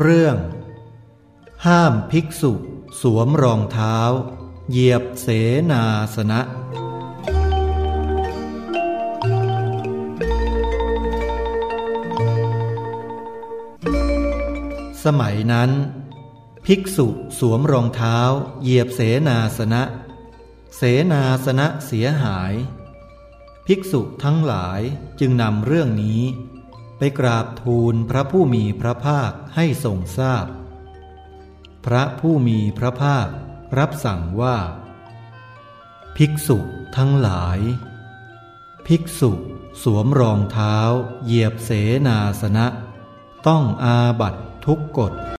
เรื่อง ห้ามภิกษุ สวมรองเท้า เหยียบเสนาสนะ สมัยนั้น ภิกษุสวมรองเท้า เหยียบเสนาสนะ เสนาสนะเสียหาย ภิกษุทั้งหลายจึงนำเรื่องนี้ ไปกราบทูลพระผู้มีพระภาคให้ทรงทราบพพระผู้มีพระภาครับสั่งว่า ภิกษุทั้งหลาย ภิกษุสวมรองเท้า เหยียบเสนาสนะ ต้องอาบัตทุกกฎ